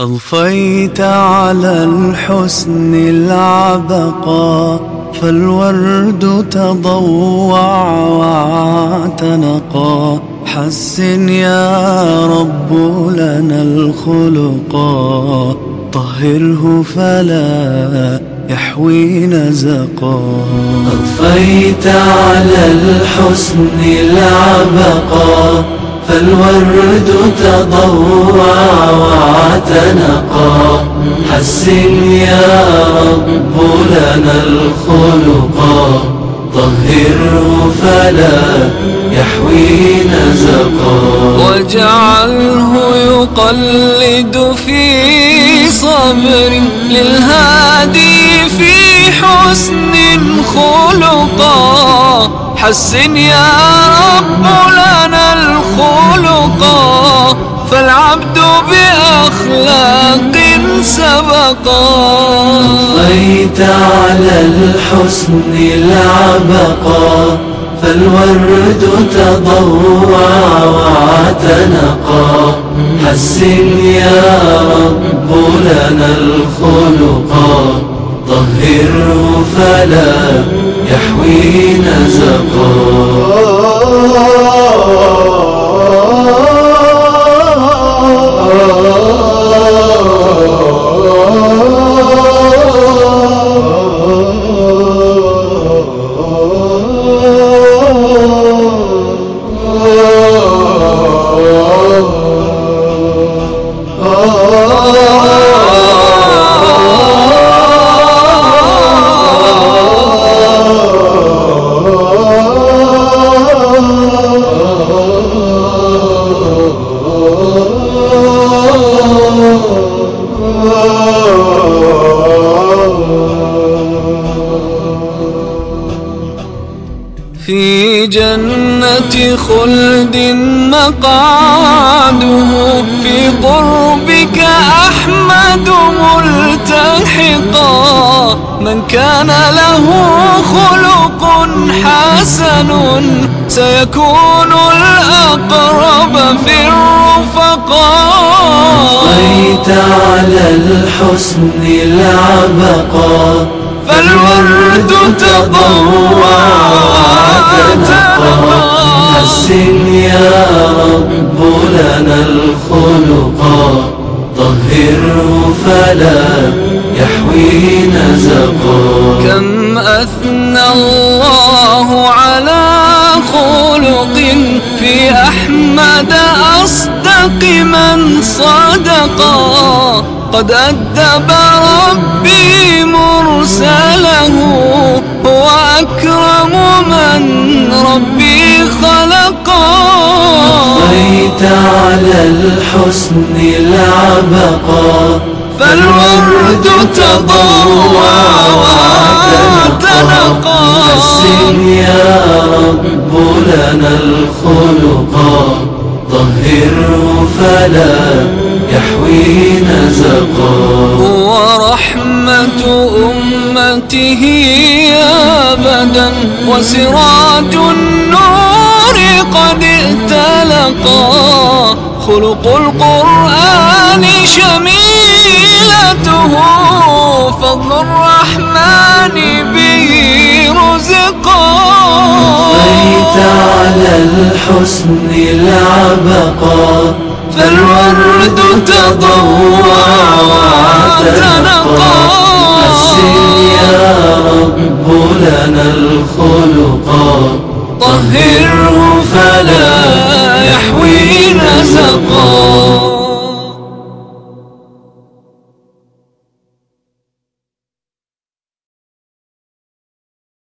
أضفيت على الحسن العبقى فالورد تضوع واعتنقا حسن يا رب لنا الخلقا طهره فلا يحوي نزقا أضفيت على الحسن العبقا فالورد تضوع واعتنقا حسن يا رب لنا الخلقا طهره فلا يحوي نزقا واجعله يقلد في صبر للهادي حسن يا رب لنا الخلقا فالعبد بأخلاق سبقا. أضفيت على الحسن العبقا فالورد تضوع واعتنقا حسن يا رب لنا الخلقا طهره فلا يحوي نزقا في جنة خلد مقعده في قربك أحمد ملتحقا. من كان له خلق حسن سيكون الأقرب في الرفقاء أضفيت على الحسن العبقا. فالورد واعتنقا حسن يا رب لنا الخلقا طهره فلا يحوي نزقا كم أثنى الله على خلق في أحمد أصدق؟ من صدقا قد أدب ربي مرسله هو أكرم من أضفيت على الحسن العبقا فالورد تضوع واعتنقا حسن يا رب لنا الخلقا طهره فلا يحوي نزقا هو رحمة أمته أبدا وسراج النور قد ائتلقا خلق القرآن شميلته فضل الرحمن به رزقا أضفيت على الحسن العبقا فالورد تضوع واعتنقا حسن يا رب لنا الخلقا طهره فلا يحوينا سقا